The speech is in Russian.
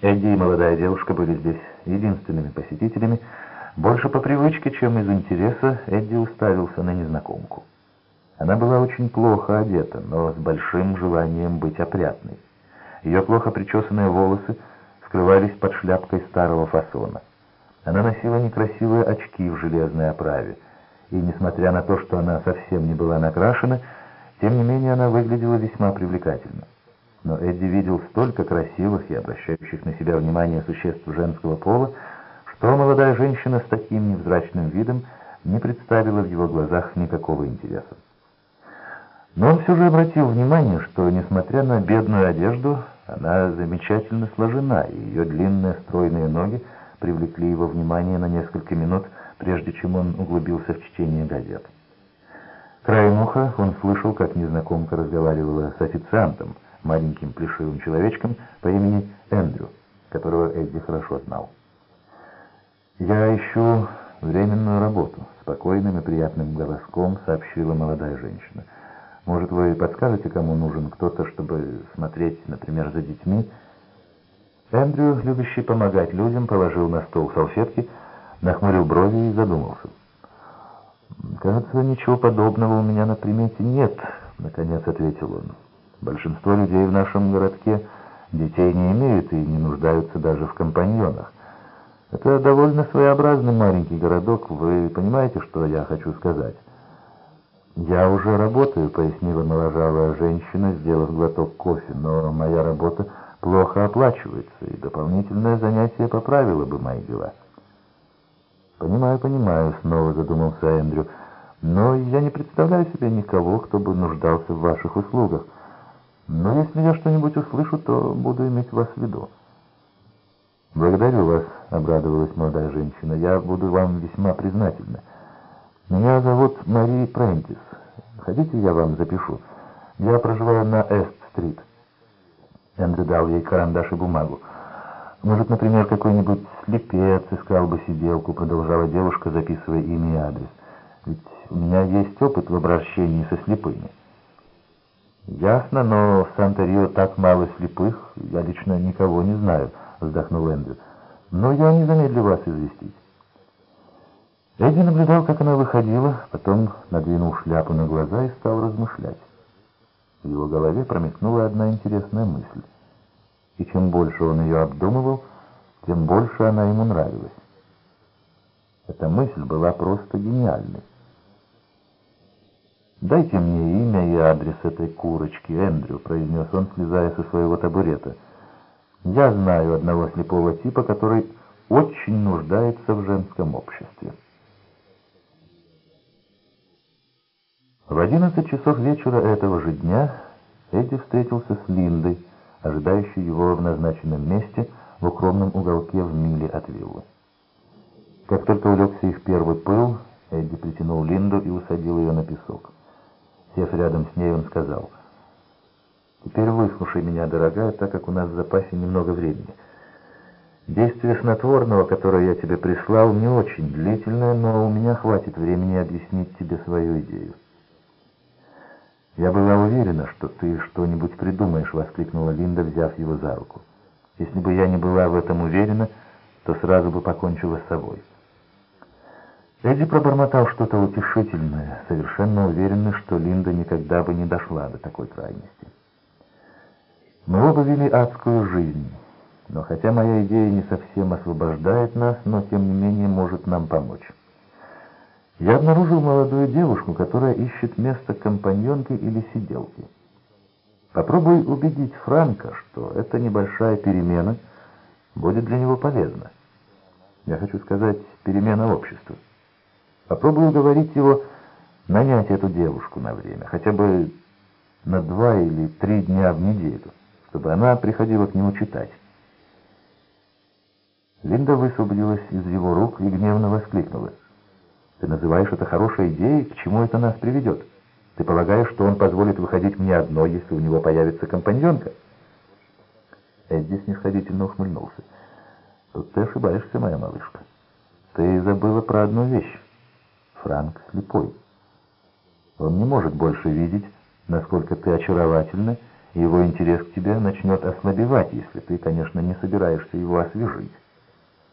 Эдди и молодая девушка были здесь единственными посетителями. Больше по привычке, чем из интереса, Эдди уставился на незнакомку. Она была очень плохо одета, но с большим желанием быть опрятной. Ее плохо причесанные волосы скрывались под шляпкой старого фасона. Она носила некрасивые очки в железной оправе, и, несмотря на то, что она совсем не была накрашена, тем не менее она выглядела весьма привлекательно. Но Эдди видел столько красивых и обращающих на себя внимание существ женского пола, что молодая женщина с таким невзрачным видом не представила в его глазах никакого интереса. Но он все же обратил внимание, что, несмотря на бедную одежду, она замечательно сложена, и ее длинные стройные ноги привлекли его внимание на несколько минут, прежде чем он углубился в чтение газет. Краем уха он слышал, как незнакомка разговаривала с официантом, маленьким плешивым человечком по имени Эндрю, которого Эдди хорошо знал. «Я ищу временную работу», — спокойным и приятным голоском сообщила молодая женщина. «Может, вы подскажете, кому нужен кто-то, чтобы смотреть, например, за детьми?» Эндрю, любящий помогать людям, положил на стол салфетки, нахмурил брови и задумался. «Кажется, ничего подобного у меня на примете нет», — наконец ответил он. Большинство людей в нашем городке детей не имеют и не нуждаются даже в компаньонах. Это довольно своеобразный маленький городок, вы понимаете, что я хочу сказать? «Я уже работаю», — пояснила моложавая женщина, сделав глоток кофе, «но моя работа плохо оплачивается, и дополнительное занятие поправило бы мои дела». «Понимаю, понимаю», — снова задумался Эндрю, «но я не представляю себе никого, кто бы нуждался в ваших услугах». Но если я что-нибудь услышу, то буду иметь вас в виду. «Благодарю вас», — обрадовалась молодая женщина. «Я буду вам весьма признательна. Меня зовут Мари Прентис. Хотите, я вам запишу? Я проживаю на Эст-стрит». Эндрю дал ей карандаш и бумагу. «Может, например, какой-нибудь слепец искал бы сиделку», — продолжала девушка, записывая имя и адрес. «Ведь у меня есть опыт в обращении со слепыми». «Ясно, но в Санта-Рио так мало слепых, я лично никого не знаю», — вздохнул Эндрю. «Но я не замедлю вас известить». Эдди наблюдал, как она выходила, потом надвинул шляпу на глаза и стал размышлять. В его голове промелькнула одна интересная мысль. И чем больше он ее обдумывал, тем больше она ему нравилась. Эта мысль была просто гениальной. «Дайте мне имя и адрес этой курочки, Эндрю», — произнес он, слезая со своего табурета. «Я знаю одного слепого типа, который очень нуждается в женском обществе». В одиннадцать часов вечера этого же дня Эдди встретился с Линдой, ожидающей его в назначенном месте в укромном уголке в миле от виллы. Как только улегся их первый пыл, Эдди притянул Линду и усадил ее на песок. Сев рядом с ней, он сказал, «Теперь выслушай меня, дорогая, так как у нас в запасе немного времени. Действие снотворного, которое я тебе прислал, не очень длительное, но у меня хватит времени объяснить тебе свою идею». «Я была уверена, что ты что-нибудь придумаешь», — воскликнула Линда, взяв его за руку. «Если бы я не была в этом уверена, то сразу бы покончила с собой». Эдди пробормотал что-то утешительное, совершенно уверенный, что Линда никогда бы не дошла до такой крайности. Мы оба вели адскую жизнь, но хотя моя идея не совсем освобождает нас, но тем не менее может нам помочь. Я обнаружил молодую девушку, которая ищет место компаньонки или сиделки. Попробуй убедить Франка, что эта небольшая перемена будет для него полезна. Я хочу сказать, перемена общества. Попробую уговорить его нанять эту девушку на время, хотя бы на два или три дня в неделю, чтобы она приходила к нему читать. Линда высвободилась из его рук и гневно воскликнула. «Ты называешь это хорошей идеей? К чему это нас приведет? Ты полагаешь, что он позволит выходить мне одной, если у него появится компаньонка?» Эдди снисходительно ухмыльнулся. «Тут ты ошибаешься, моя малышка. Ты забыла про одну вещь. Франк слепой. Он не может больше видеть, насколько ты очаровательна, и его интерес к тебе начнет ослабевать, если ты, конечно, не собираешься его освежить.